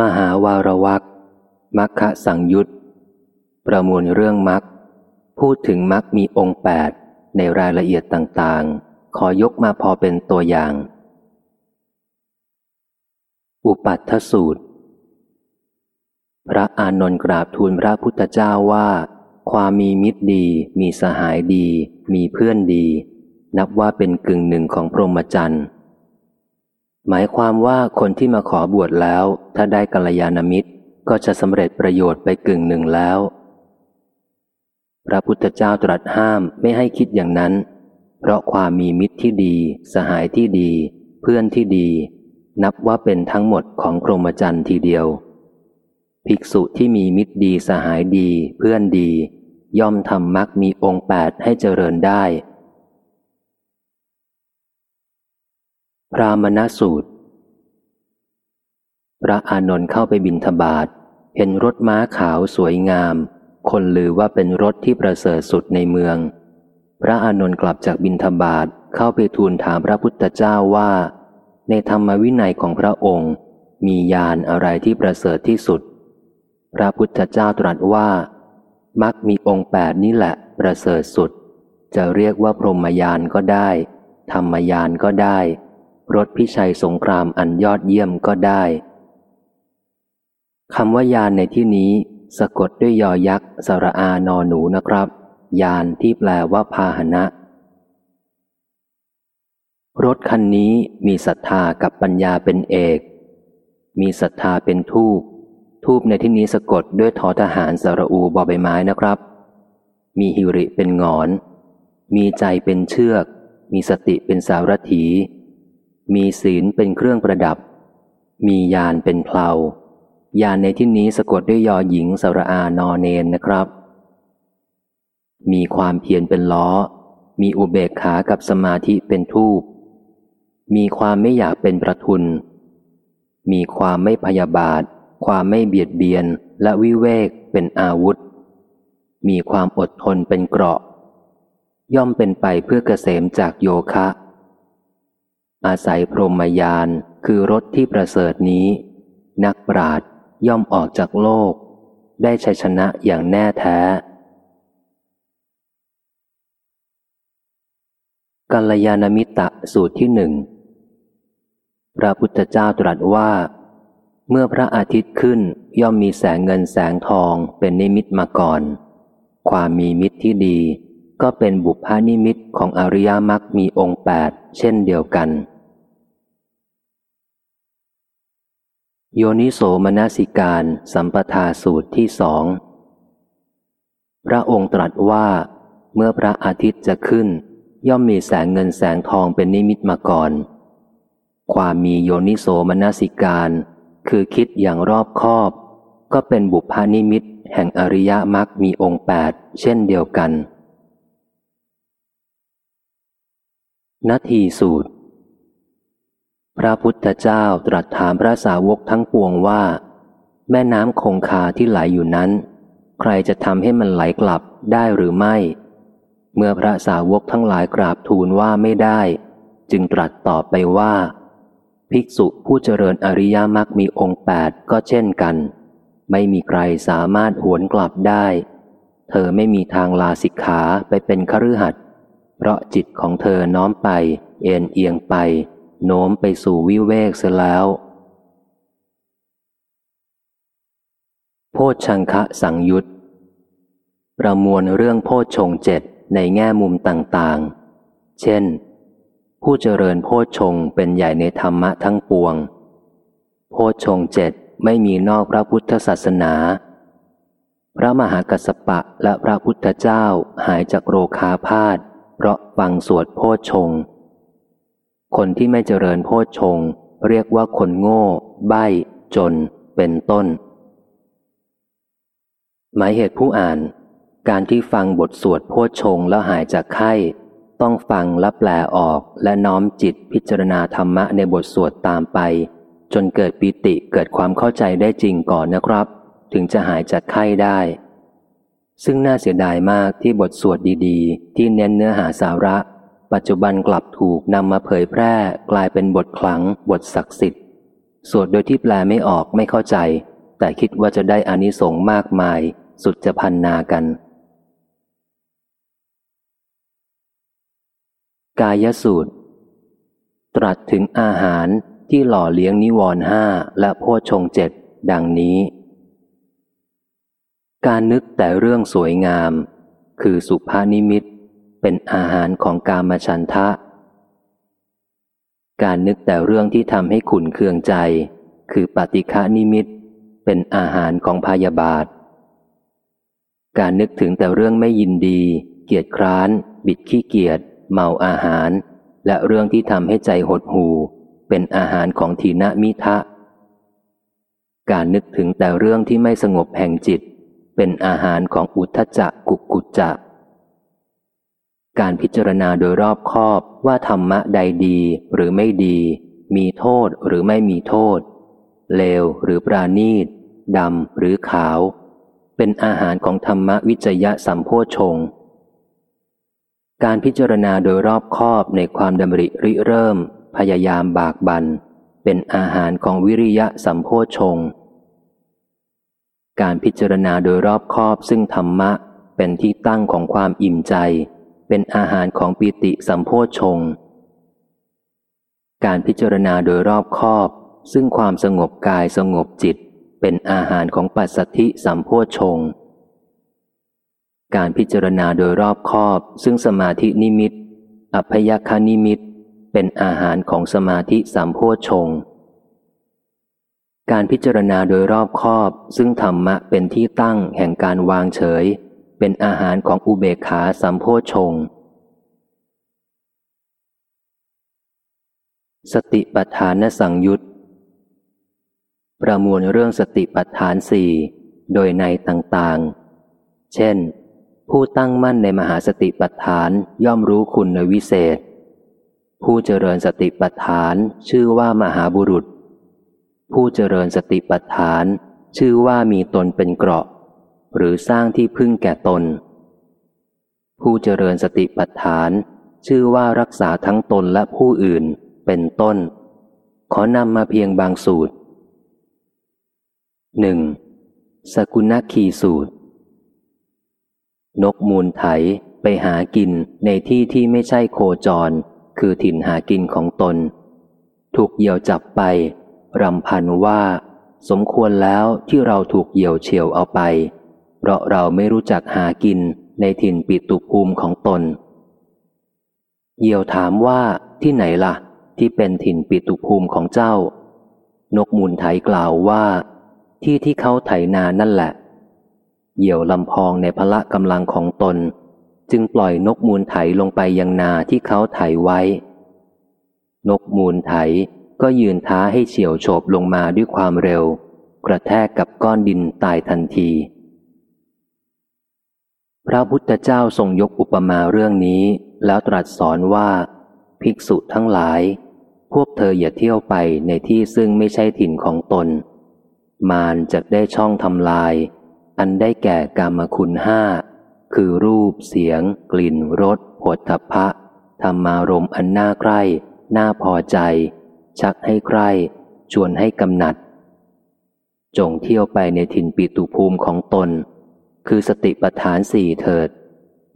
มหาวารวักมัคคะสังยุตประมวลเรื่องมัคพูดถึงมัคมีองค์แปดในรายละเอียดต่างๆ ขอยกมาพอเป็นตัวอย่าง อุปัตถสูตร พระอานนท์กราบทูลพระพุทธเจ้าว่า ความมีมิตรดี มีสหายดี มีเพื่อนดี นับว่าเป็นกึ่งหนึ่งของพรหมจรรย์ หมายความว่าคนที่มาขอบวชแล้ว ถ้าได้กัลยาณมิตร ก็จะสำเร็จประโยชน์ไปกึ่งหนึ่งแล้ว พระพุทธเจ้าตรัสห้ามไม่ให้คิดอย่างนั้น เพราะความมีมิตรที่ดี สหายที่ดี เพื่อนที่ดี นับว่าเป็นทั้งหมดของพรหมจรรย์ทีเดียว ภิกษุที่มีมิตรดีสหายดี เพื่อนดี ย่อมทำมักมีองค์แปดให้เจริญได้ พรามณสูตร พระอานนท์เข้าไปบินทบาทเห็นรถม้าขาวสวยงาม คนลือว่าเป็นรถที่ประเสริฐสุดในเมือง พระอานนท์กลับจากบินทบาทเข้าไปทูลถามพระพุทธเจ้าว่า ในธรรมวินัยของพระองค์ มียานอะไรที่ประเสริฐที่สุด พระพุทธเจ้าตรัสว่ามักมีองค์แปดนี้แหละประเสริฐสุด จะเรียกว่าพรหมยานก็ได้ ธรรมยานก็ได้ รถพิชัยสงครามอันยอดเยี่ยมก็ได้คำว่ายานในที่นี้ สะกดด้วยยอยักษ์สระอานอหนูนะครับ ยานที่แปลว่าพาหนะ รถคันนี้มีศรัทธากับปัญญาเป็นเอก มีศรัทธาเป็นทูบทูบในที่นี้สะกดด้วยทอทหารสระอูบอใบไม้นะครับ มีหิริเป็นงอน มีใจเป็นเชือก มีสติเป็นสารถี มีศีลเป็นเครื่องประดับ มียานเป็นเพลายานในที่นี้สะกดด้วยยอหญิงสระอานอเนนนะครับ มีความเพียรเป็นล้อ มีอุเบกขากับสมาธิเป็นทูป มีความไม่อยากเป็นประทุน มีความไม่พยาบาท ความไม่เบียดเบียนและวิเวกเป็นอาวุธ มีความอดทนเป็นเกราะ ย่อมเป็นไปเพื่อเกษมจากโยคะ อาศัยพรหมยานคือรถที่ประเสริฐนี้ นักปราดย่อมออกจากโลก ได้ชัยชนะอย่างแน่แท้ กัลยาณมิตะสูตรที่หนึ่งพระพุทธเจ้าตรัสว่า เมื่อพระอาทิตย์ขึ้นย่อมมีแสงเงินแสงทองเป็นนิมิตมาก่อน ความมีมิตรที่ดี ก็เป็นบุพานิมิตของอริยมรรคมีองค์แปดเช่นเดียวกัน โยนิโสมนสิการสัมปทาสูตรที่สองพระองค์ตรัสว่า เมื่อพระอาทิตย์จะขึ้น ย่อมมีแสงเงินแสงทองเป็นนิมิตมาก่อน ความมีโยนิโสมนสิการ คือคิดอย่างรอบคอบ ก็เป็นบุพานิมิตแห่งอริยมรรคมีองค์แปดเช่นเดียวกัน นาทีสูตร พระพุทธเจ้าตรัสถามพระสาวกทั้งปวงว่า แม่น้ำคงคาที่ไหลอยู่นั้น ใครจะทำให้มันไหลกลับได้หรือไม่ เมื่อพระสาวกทั้งหลายกราบทูลว่าไม่ได้ จึงตรัสตอบไปว่า ภิกษุผู้เจริญอริยมรรคมีองค์แปดก็เช่นกัน ไม่มีใครสามารถหวนกลับได้ เธอไม่มีทางลาสิกขาไปเป็นคฤหัสถ์เพราะจิตของเธอน้อมไป เอ็นเอียงไป โน้มไปสู่วิเวกเสียแล้ว โพชังคะสังยุตประมวลเรื่องโพชงเจ็ดในแง่มุมต่างๆ เช่น ผู้เจริญโพชงเป็นใหญ่ในธรรมะทั้งปวง โพชงเจ็ดไม่มีนอกพระพุทธศาสนา พระมหากัสปะและพระพุทธเจ้าหายจากโรคาพาธเพราะฟังสวดโพชง คนที่ไม่เจริญโพชฌงเรียกว่าคนโง่ ใบ้ จน เป็นต้น หมายเหตุผู้อ่าน การที่ฟังบทสวดโพชฌงแล้วหายจากไข้ ต้องฟังและแปลออกและน้อมจิตพิจารณาธรรมะในบทสวดตามไป จนเกิดปิติเกิดความเข้าใจได้จริงก่อนนะครับ ถึงจะหายจากไข้ได้ ซึ่งน่าเสียดายมากที่บทสวดดี ๆ ที่เน้นเนื้อหาสาระ ปัจจุบันกลับถูกนำมาเผยแพร่กลายเป็นบทคลังบทศักดิ์สิทธิ์ สวดโดยที่แปลไม่ออกไม่เข้าใจ แต่คิดว่าจะได้อานิสงส์มากมาย สุดจะพันนากัน กายสูตร ตรัสถึงอาหารที่หล่อเลี้ยงนิวรณ์ห้าและโพชงเจ็ดดังนี้ การนึกแต่เรื่องสวยงาม คือสุภานิมิต เป็นอาหารของกามชันทะ การนึกแต่เรื่องที่ทำให้ขุนเคืองใจ คือปฏิฆานิมิต เป็นอาหารของพยาบาท การนึกถึงแต่เรื่องไม่ยินดี เกียจคร้าน บิดขี้เกียจเมาอาหาร และเรื่องที่ทำให้ใจหดหูเป็นอาหารของทีนมิทะ การนึกถึงแต่เรื่องที่ไม่สงบแห่งจิต เป็นอาหารของอุทจักกุกุจจะ การพิจารณาโดยรอบคอบว่าธรรมะใดดีหรือไม่ดี มีโทษหรือไม่มีโทษ เลวหรือปราณีตดำหรือขาว เป็นอาหารของธรรมวิจยะสัมโพชง การพิจารณาโดยรอบคอบในความดำริริเริ่ม พยายามบากบัน เป็นอาหารของวิริยะสัมโพชง การพิจารณาโดยรอบคอบซึ่งธรรมะเป็นที่ตั้งของความอิ่มใจ เป็นอาหารของปิติสัมโพชง การพิจารณาโดยรอบคอบ ซึ่งความสงบกายสงบจิต เป็นอาหารของปัสสัทธิสัมโพชง การพิจารณาโดยรอบคอบ ซึ่งสมาธินิมิต อัพยคานิมิต เป็นอาหารของสมาธิสามโพชง การพิจารณาโดยรอบคอบ ซึ่งธรรมะเป็นที่ตั้งแห่งการวางเฉย เป็นอาหารของอุเบกขาสามโพชง สติปัฏฐานสังยุตประมวลเรื่องสติปัฏฐานสี่โดยในต่างๆ เช่น ผู้ตั้งมั่นในมหาสติปัฏฐานย่อมรู้คุณในวิเศษ ผู้เจริญสติปัฏฐานชื่อว่ามหาบุรุษ ผู้เจริญสติปัฏฐานชื่อว่ามีตนเป็นเกราะ หรือสร้างที่พึ่งแก่ตน ผู้เจริญสติปัฏฐาน ชื่อว่ารักษาทั้งตนและผู้อื่นเป็นต้น ขอนำมาเพียงบางสูตรหนึ่งสกุณคีสูตร นกมูลไถไปหากินในที่ที่ไม่ใช่โคจร คือถิ่นหากินของตน ถูกเหยี่ยวจับไป รำพันว่า สมควรแล้วที่เราถูกเหยี่ยวเฉียวเอาไป เพราะเราไม่รู้จักหากินในถิ่นปิตุภูมิของตนเหยี่ยวถามว่าที่ไหนละ่ะ ที่เป็นถิ่นปิตุภูมิของเจ้า นกมูลไทยกล่าวว่า ที่ที่เขาไถนานั่นแหละ เหยี่ยวลำพองในพละกำลังของตน จึงปล่อยนกมูลไถลงไปยังนาที่เขาไถไว้ นกมูลไถก็ยืนท้าให้เฉียวโฉบลงมาด้วยความเร็ว กระแทกกับก้อนดินตายทันที พระพุทธเจ้าทรงยกอุปมาเรื่องนี้ แล้วตรัสสอนว่า ภิกษุทั้งหลาย พวกเธออย่าเที่ยวไปในที่ซึ่งไม่ใช่ถิ่นของตน มารจะได้ช่องทำลาย อันได้แก่กามคุณห้า คือรูปเสียง กลิ่นรสผลทพะธรรมารมอันน่าใคร่น่าพอใจ ชักให้ใคร่ชวนให้กำหนัด จงเที่ยวไปในถิ่นปิตุภูมิของตน คือสติปัฏฐานสี่เถิด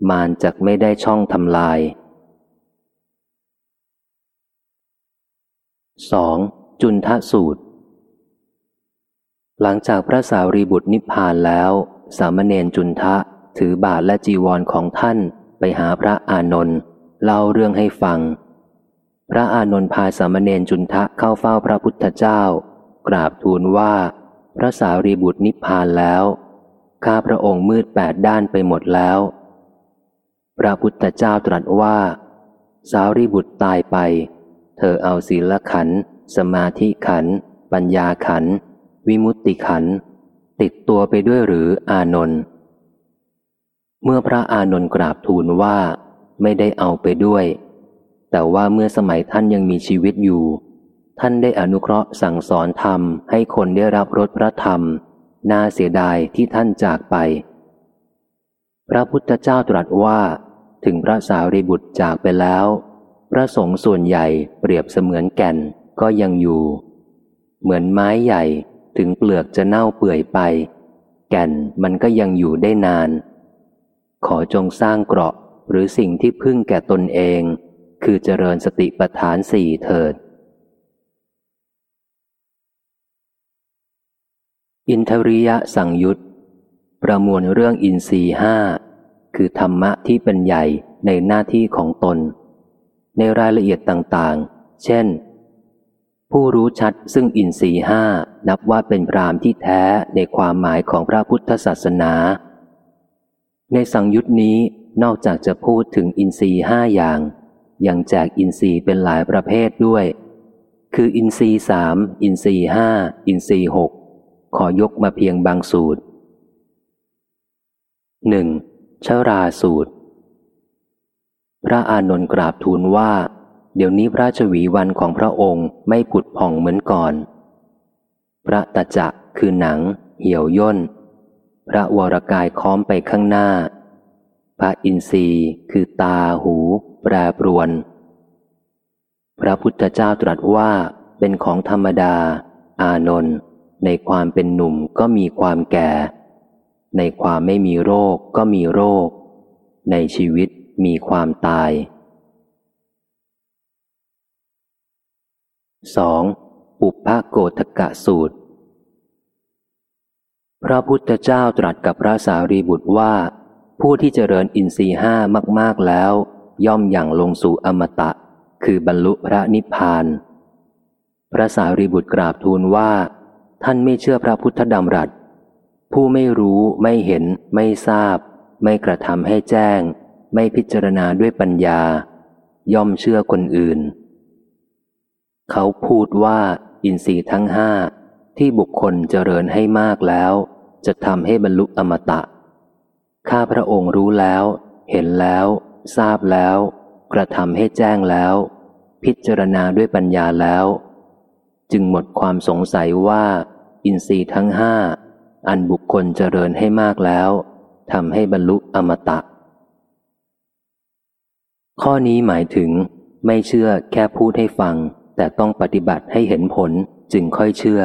มานจักไม่ได้ช่องทำลาย 2. จุนทสูตร หลังจากพระสาวรีบุตรนิพพานแล้ว สามเณรจุนทะถือบาทและจีวรของท่านไปหาพระอานนท์เล่าเรื่องให้ฟัง พระอานนท์พาสามเณรจุนทะเข้าเฝ้าพระพุทธเจ้า กราบทูลว่า พระสารีบุตรนิพพานแล้ว ข้าพระองค์มืดแปดด้านไปหมดแล้ว พระพุทธเจ้าตรัสว่า สาวรีบุตรตายไป เธอเอาศีลขัน สมาธิขัน ปัญญาขัน วิมุตติขัน ติดตัวไปด้วยหรืออานนท์ เมื่อพระอานนท์กราบทูลว่า ไม่ได้เอาไปด้วย แต่ว่าเมื่อสมัยท่านยังมีชีวิตอยู่ ท่านได้อนุเคราะห์สั่งสอนธรรมให้คนได้รับรสพระธรรม น่าเสียดายที่ท่านจากไป พระพุทธเจ้าตรัสว่า ถึงพระสารีบุตรจากไปแล้ว พระสงฆ์ส่วนใหญ่เปรียบเสมือนแก่นก็ยังอยู่ เหมือนไม้ใหญ่ถึงเปลือกจะเน่าเปื่อยไป แก่นมันก็ยังอยู่ได้นาน ขอจงสร้างเกราะหรือสิ่งที่พึ่งแก่ตนเอง คือเจริญสติปัฏฐานสี่เถิด อินทริยะสังยุตประมวลเรื่องอินทรีห้าคือธรรมะที่เป็นใหญ่ในหน้าที่ของตน ในรายละเอียดต่างๆ เช่น ผู้รู้ชัดซึ่งอินทรีห้านับว่าเป็นพรามที่แท้ในความหมายของพระพุทธศาสนา ในสังยุตนี้นอกจากจะพูดถึงอินทรีห้าอย่าง ยังแจกอินทรีเป็นหลายประเภทด้วย คืออินทรีสามอินทรีห้าอินทรีหก ขอยกมาเพียงบางสูตรหนึ่งชราสูตร พระอานนท์กราบทูลว่า เดี๋ยวนี้พระชวีวันของพระองค์ไม่ผุดผ่องเหมือนก่อน พระตะจักคือหนัง เหี่ยวย่น พระวรกายค้อมไปข้างหน้า พระอินทรีย์คือตาหู แปรปรวน พระพุทธเจ้าตรัสว่าเป็นของธรรมดา อานนท์ ในความเป็นหนุ่มก็มีความแก่ ในความไม่มีโรคก็มีโรค ในชีวิตมีความตาย 2. ปุพพโกฏกะสูตร พระพุทธเจ้าตรัสกับพระสารีบุตรว่า ผู้ที่เจริญอินทรีห้ามาก ๆ แล้ว ย่อมอย่างลงสู่อมตะ คือบรรลุพระนิพพาน พระสารีบุตรกราบทูลว่า ท่านไม่เชื่อพระพุทธดำรัส ผู้ไม่รู้ไม่เห็น ไม่ทราบ ไม่กระทำให้แจ้ง ไม่พิจารณาด้วยปัญญา ย่อมเชื่อคนอื่น เขาพูดว่าอินทรีย์ทั้งห้าที่บุคคลเจริญให้มากแล้ว จะทำให้บรรลุอมตะ ข้าพระองค์รู้แล้ว เห็นแล้ว ทราบแล้ว กระทำให้แจ้งแล้ว พิจารณาด้วยปัญญาแล้ว จึงหมดความสงสัยว่า อินทรีย์ทั้งห้าอันบุคคลเจริญให้มากแล้วทำให้บรรลุอมตะ ข้อนี้หมายถึง ไม่เชื่อแค่พูดให้ฟัง แต่ต้องปฏิบัติให้เห็นผลจึงค่อยเชื่อ